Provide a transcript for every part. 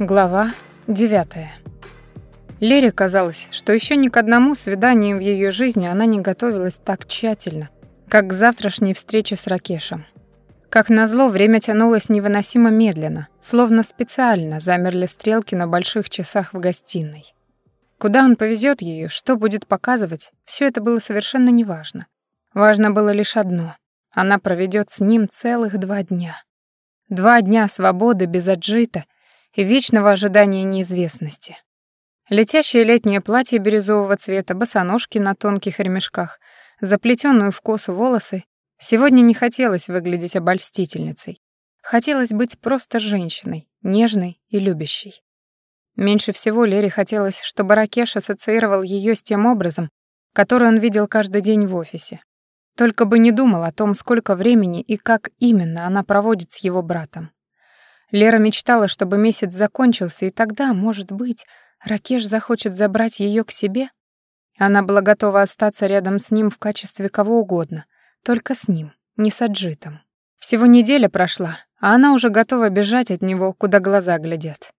Глава 9. Лере казалось, что еще ни к одному свиданию в ее жизни она не готовилась так тщательно, как к завтрашней встрече с Ракешем. Как назло, время тянулось невыносимо медленно, словно специально замерли стрелки на больших часах в гостиной. Куда он повезет ее, что будет показывать, все это было совершенно неважно. Важно было лишь одно — она проведет с ним целых два дня. Два дня свободы без Аджита. аджита и вечного ожидания неизвестности. Летящее летнее платье бирюзового цвета, босоножки на тонких ремешках, заплетенную в косу волосы. Сегодня не хотелось выглядеть обольстительницей. Хотелось быть просто женщиной, нежной и любящей. Меньше всего Лере хотелось, чтобы Ракеш ассоциировал ее с тем образом, который он видел каждый день в офисе. Только бы не думал о том, сколько времени и как именно она проводит с его братом. Лера мечтала, чтобы месяц закончился, и тогда, может быть, Ракеш захочет забрать ее к себе? Она была готова остаться рядом с ним в качестве кого угодно, только с ним, не с Аджитом. Всего неделя прошла, а она уже готова бежать от него, куда глаза глядят.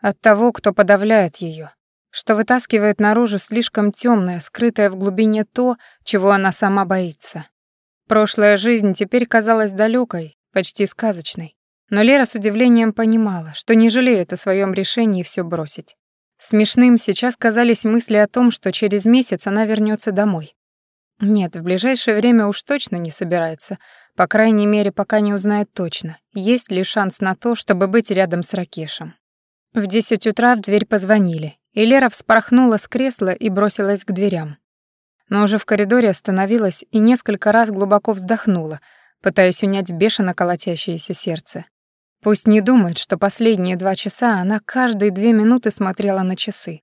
От того, кто подавляет ее, что вытаскивает наружу слишком темное, скрытое в глубине то, чего она сама боится. Прошлая жизнь теперь казалась далекой, почти сказочной. Но Лера с удивлением понимала, что не жалеет о своем решении все бросить. Смешным сейчас казались мысли о том, что через месяц она вернется домой. Нет, в ближайшее время уж точно не собирается, по крайней мере, пока не узнает точно, есть ли шанс на то, чтобы быть рядом с Ракешем. В десять утра в дверь позвонили, и Лера вспорхнула с кресла и бросилась к дверям. Но уже в коридоре остановилась и несколько раз глубоко вздохнула, пытаясь унять бешено колотящееся сердце. Пусть не думает, что последние два часа она каждые две минуты смотрела на часы.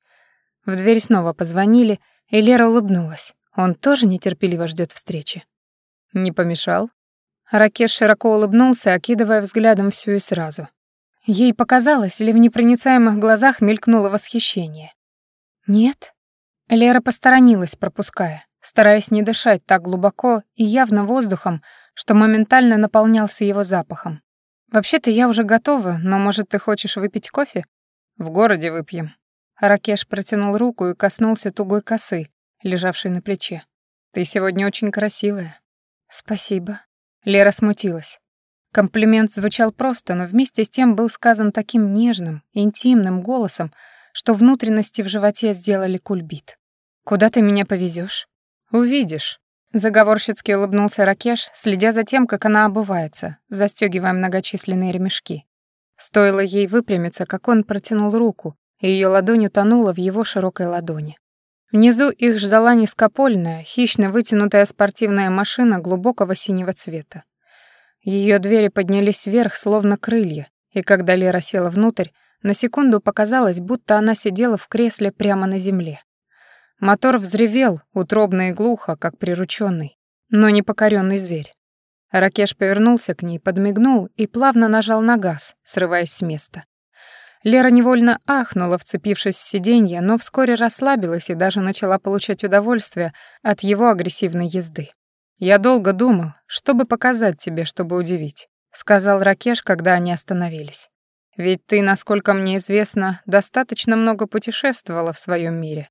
В дверь снова позвонили, и Лера улыбнулась. Он тоже нетерпеливо ждет встречи. «Не помешал?» Ракеш широко улыбнулся, окидывая взглядом всю и сразу. Ей показалось, или в непроницаемых глазах мелькнуло восхищение. «Нет?» Лера посторонилась, пропуская, стараясь не дышать так глубоко и явно воздухом, что моментально наполнялся его запахом. «Вообще-то я уже готова, но, может, ты хочешь выпить кофе?» «В городе выпьем». Ракеш протянул руку и коснулся тугой косы, лежавшей на плече. «Ты сегодня очень красивая». «Спасибо». Лера смутилась. Комплимент звучал просто, но вместе с тем был сказан таким нежным, интимным голосом, что внутренности в животе сделали кульбит. «Куда ты меня повезешь? «Увидишь». Заговорщицки улыбнулся Ракеш, следя за тем, как она обувается, застёгивая многочисленные ремешки. Стоило ей выпрямиться, как он протянул руку, и её ладонь утонула в его широкой ладони. Внизу их ждала низкопольная, хищно вытянутая спортивная машина глубокого синего цвета. Её двери поднялись вверх, словно крылья, и когда Лера села внутрь, на секунду показалось, будто она сидела в кресле прямо на земле. Мотор взревел, утробно и глухо, как прирученный, но не покоренный зверь. Ракеш повернулся к ней, подмигнул и плавно нажал на газ, срываясь с места. Лера невольно ахнула, вцепившись в сиденье, но вскоре расслабилась и даже начала получать удовольствие от его агрессивной езды. «Я долго думал, чтобы показать тебе, чтобы удивить», — сказал Ракеш, когда они остановились. «Ведь ты, насколько мне известно, достаточно много путешествовала в своем мире.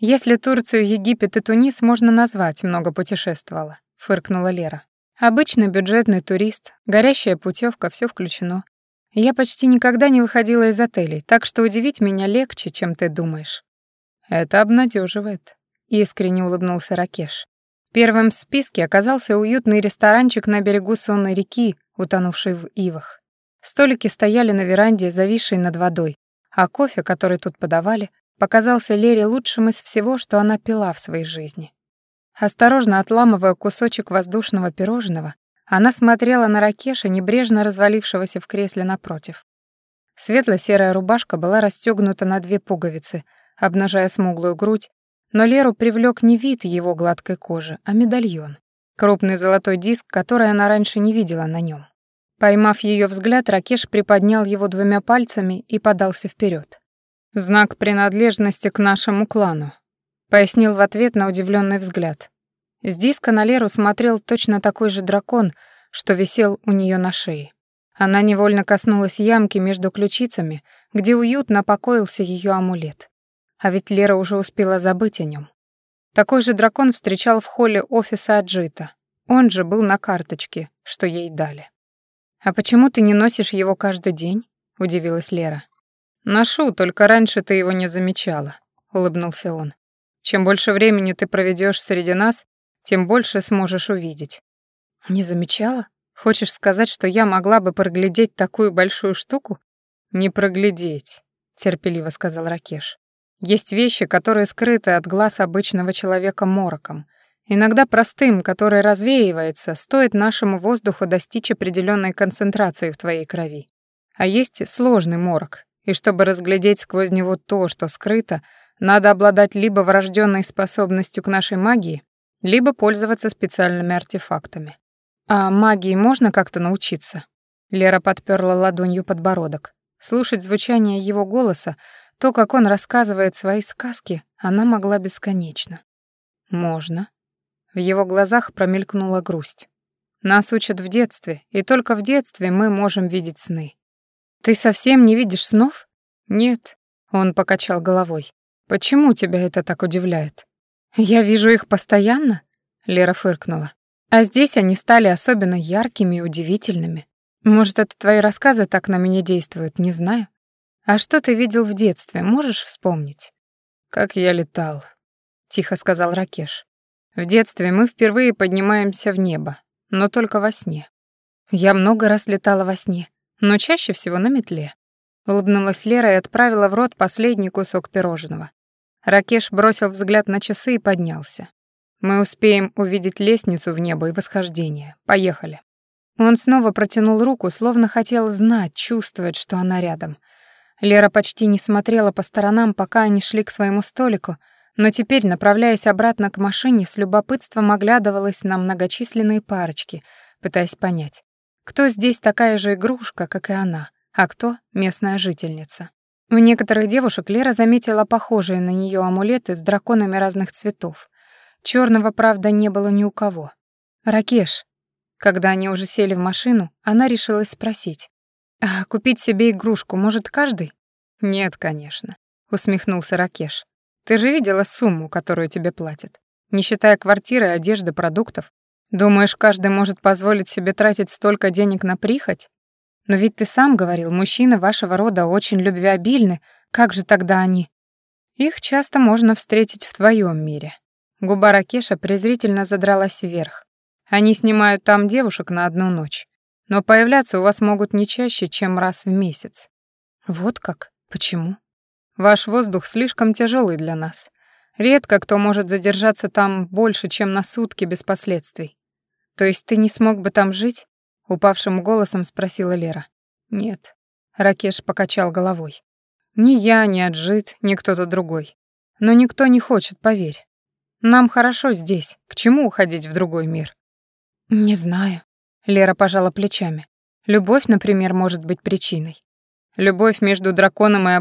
«Если Турцию, Египет и Тунис можно назвать много путешествовала», — фыркнула Лера. Обычный бюджетный турист, горящая путевка, все включено. Я почти никогда не выходила из отелей, так что удивить меня легче, чем ты думаешь». «Это обнадеживает, искренне улыбнулся Ракеш. Первым в списке оказался уютный ресторанчик на берегу сонной реки, утонувшей в ивах. Столики стояли на веранде, зависшей над водой, а кофе, который тут подавали, Показался Лере лучшим из всего, что она пила в своей жизни. Осторожно отламывая кусочек воздушного пирожного, она смотрела на Ракеша, небрежно развалившегося в кресле напротив. Светло-серая рубашка была расстегнута на две пуговицы, обнажая смуглую грудь, но Леру привлек не вид его гладкой кожи, а медальон. Крупный золотой диск, который она раньше не видела на нем. Поймав ее взгляд, Ракеш приподнял его двумя пальцами и подался вперед. Знак принадлежности к нашему клану. Пояснил в ответ на удивленный взгляд. Здесь каналеру смотрел точно такой же дракон, что висел у нее на шее. Она невольно коснулась ямки между ключицами, где уютно покоился ее амулет. А ведь Лера уже успела забыть о нем. Такой же дракон встречал в холле офиса Аджита. Он же был на карточке, что ей дали. «А почему ты не носишь его каждый день?» — удивилась Лера. «Ношу, только раньше ты его не замечала», — улыбнулся он. «Чем больше времени ты проведешь среди нас, тем больше сможешь увидеть». «Не замечала? Хочешь сказать, что я могла бы проглядеть такую большую штуку?» «Не проглядеть», — терпеливо сказал Ракеш. «Есть вещи, которые скрыты от глаз обычного человека мороком. Иногда простым, который развеивается, стоит нашему воздуху достичь определенной концентрации в твоей крови. А есть сложный морок, и чтобы разглядеть сквозь него то, что скрыто, надо обладать либо врожденной способностью к нашей магии, либо пользоваться специальными артефактами. А магии можно как-то научиться? Лера подперла ладонью подбородок. Слушать звучание его голоса, то, как он рассказывает свои сказки, она могла бесконечно. Можно. В его глазах промелькнула грусть. Нас учат в детстве, и только в детстве мы можем видеть сны. «Ты совсем не видишь снов?» «Нет», — он покачал головой. «Почему тебя это так удивляет?» «Я вижу их постоянно?» — Лера фыркнула. «А здесь они стали особенно яркими и удивительными. Может, это твои рассказы так на меня действуют, не знаю. А что ты видел в детстве, можешь вспомнить?» «Как я летал», — тихо сказал Ракеш. «В детстве мы впервые поднимаемся в небо, но только во сне. Я много раз летала во сне. но чаще всего на метле. Улыбнулась Лера и отправила в рот последний кусок пирожного. Ракеш бросил взгляд на часы и поднялся. «Мы успеем увидеть лестницу в небо и восхождение. Поехали». Он снова протянул руку, словно хотел знать, чувствовать, что она рядом. Лера почти не смотрела по сторонам, пока они шли к своему столику, но теперь, направляясь обратно к машине, с любопытством оглядывалась на многочисленные парочки, пытаясь понять, Кто здесь такая же игрушка, как и она, а кто — местная жительница. У некоторых девушек Лера заметила похожие на нее амулеты с драконами разных цветов. Черного, правда, не было ни у кого. «Ракеш». Когда они уже сели в машину, она решилась спросить. «А купить себе игрушку может каждый?» «Нет, конечно», — усмехнулся Ракеш. «Ты же видела сумму, которую тебе платят. Не считая квартиры, одежды, продуктов, Думаешь, каждый может позволить себе тратить столько денег на прихоть? Но ведь ты сам говорил, мужчины вашего рода очень любвеобильны. Как же тогда они? Их часто можно встретить в твоем мире. Губа Ракеша презрительно задралась вверх. Они снимают там девушек на одну ночь. Но появляться у вас могут не чаще, чем раз в месяц. Вот как? Почему? Ваш воздух слишком тяжелый для нас. Редко кто может задержаться там больше, чем на сутки без последствий. «То есть ты не смог бы там жить?» — упавшим голосом спросила Лера. «Нет». Ракеш покачал головой. «Ни я, ни Аджит, ни кто-то другой. Но никто не хочет, поверь. Нам хорошо здесь, к чему уходить в другой мир?» «Не знаю». Лера пожала плечами. «Любовь, например, может быть причиной. Любовь между драконом и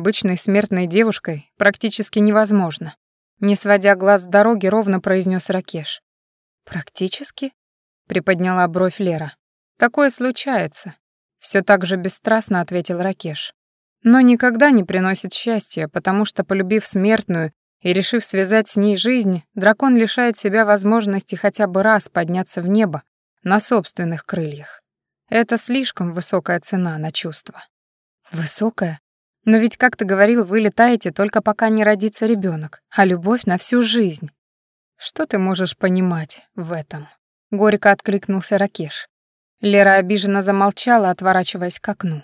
обычной смертной девушкой практически невозможна. Не сводя глаз с дороги, ровно произнес Ракеш. «Практически?» приподняла бровь Лера. Такое случается, все так же бесстрастно ответил Ракеш. Но никогда не приносит счастья, потому что полюбив смертную и решив связать с ней жизнь, дракон лишает себя возможности хотя бы раз подняться в небо на собственных крыльях. Это слишком высокая цена на чувства. Высокая? Но ведь как ты говорил, вы летаете только пока не родится ребенок, а любовь на всю жизнь. Что ты можешь понимать в этом? Горько откликнулся Ракеш. Лера обиженно замолчала, отворачиваясь к окну.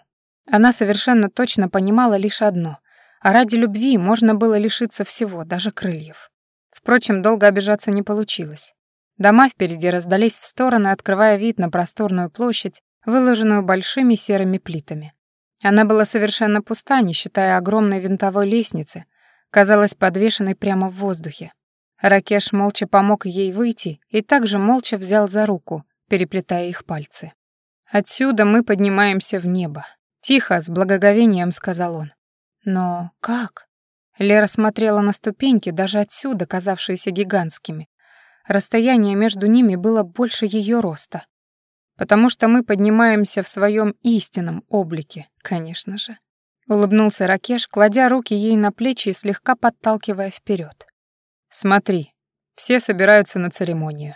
Она совершенно точно понимала лишь одно. А ради любви можно было лишиться всего, даже крыльев. Впрочем, долго обижаться не получилось. Дома впереди раздались в стороны, открывая вид на просторную площадь, выложенную большими серыми плитами. Она была совершенно пуста, не считая огромной винтовой лестницы, казалась подвешенной прямо в воздухе. Ракеш молча помог ей выйти и также молча взял за руку, переплетая их пальцы. «Отсюда мы поднимаемся в небо», — тихо, с благоговением сказал он. «Но как?» Лера смотрела на ступеньки, даже отсюда казавшиеся гигантскими. Расстояние между ними было больше ее роста. потому что мы поднимаемся в своем истинном облике, конечно же. Улыбнулся Ракеш, кладя руки ей на плечи и слегка подталкивая вперед. Смотри, все собираются на церемонию.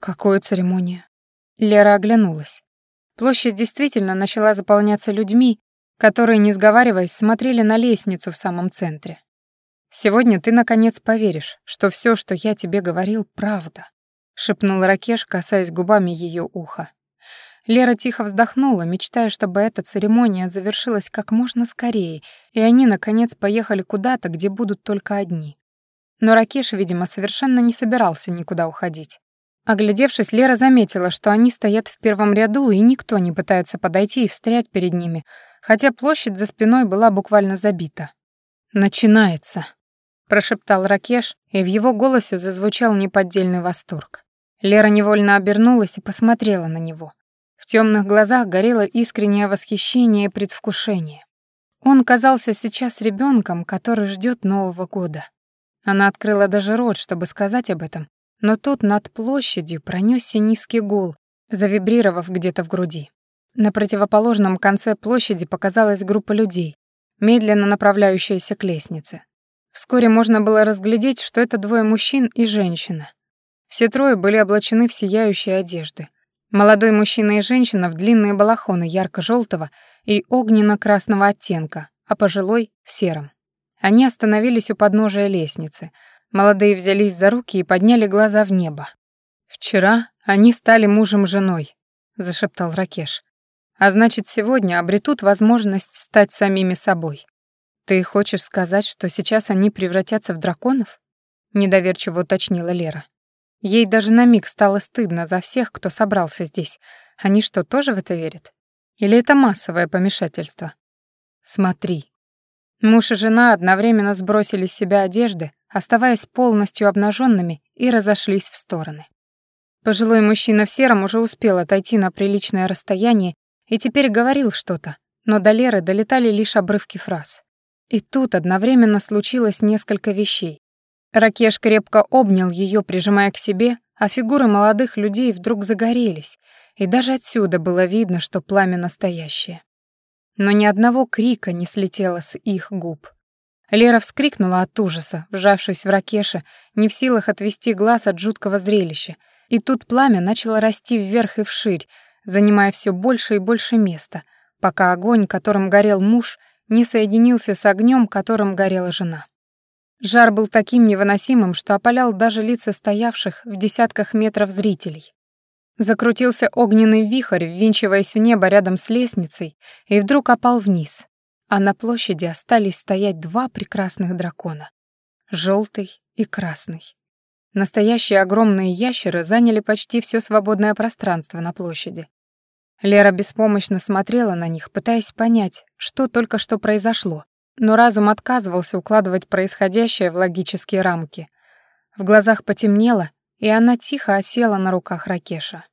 Какую церемонию? Лера оглянулась. Площадь действительно начала заполняться людьми, которые, не сговариваясь, смотрели на лестницу в самом центре. «Сегодня ты, наконец, поверишь, что все, что я тебе говорил, правда», — шепнул Ракеш, касаясь губами ее уха. Лера тихо вздохнула, мечтая, чтобы эта церемония завершилась как можно скорее, и они, наконец, поехали куда-то, где будут только одни. Но Ракеш, видимо, совершенно не собирался никуда уходить. Оглядевшись, Лера заметила, что они стоят в первом ряду, и никто не пытается подойти и встрять перед ними, хотя площадь за спиной была буквально забита. «Начинается», — прошептал Ракеш, и в его голосе зазвучал неподдельный восторг. Лера невольно обернулась и посмотрела на него. В темных глазах горело искреннее восхищение и предвкушение. Он казался сейчас ребенком, который ждет Нового года. Она открыла даже рот, чтобы сказать об этом, но тут над площадью пронесся низкий гул, завибрировав где-то в груди. На противоположном конце площади показалась группа людей, медленно направляющаяся к лестнице. Вскоре можно было разглядеть, что это двое мужчин и женщина. Все трое были облачены в сияющие одежды. Молодой мужчина и женщина в длинные балахоны ярко-желтого и огненно-красного оттенка, а пожилой — в сером. Они остановились у подножия лестницы. Молодые взялись за руки и подняли глаза в небо. «Вчера они стали мужем и женой», — зашептал Ракеш. «А значит, сегодня обретут возможность стать самими собой». «Ты хочешь сказать, что сейчас они превратятся в драконов?» — недоверчиво уточнила Лера. Ей даже на миг стало стыдно за всех, кто собрался здесь. Они что, тоже в это верят? Или это массовое помешательство? Смотри. Муж и жена одновременно сбросили с себя одежды, оставаясь полностью обнаженными, и разошлись в стороны. Пожилой мужчина в сером уже успел отойти на приличное расстояние и теперь говорил что-то, но до Леры долетали лишь обрывки фраз. И тут одновременно случилось несколько вещей. Ракеш крепко обнял ее, прижимая к себе, а фигуры молодых людей вдруг загорелись, и даже отсюда было видно, что пламя настоящее. Но ни одного крика не слетело с их губ. Лера вскрикнула от ужаса, вжавшись в ракеше, не в силах отвести глаз от жуткого зрелища. И тут пламя начало расти вверх и вширь, занимая все больше и больше места, пока огонь, которым горел муж, не соединился с огнем, которым горела жена. Жар был таким невыносимым, что опалял даже лица стоявших в десятках метров зрителей. Закрутился огненный вихрь, ввинчиваясь в небо рядом с лестницей, и вдруг опал вниз. А на площади остались стоять два прекрасных дракона — желтый и красный. Настоящие огромные ящеры заняли почти все свободное пространство на площади. Лера беспомощно смотрела на них, пытаясь понять, что только что произошло, но разум отказывался укладывать происходящее в логические рамки. В глазах потемнело, и она тихо осела на руках Ракеша.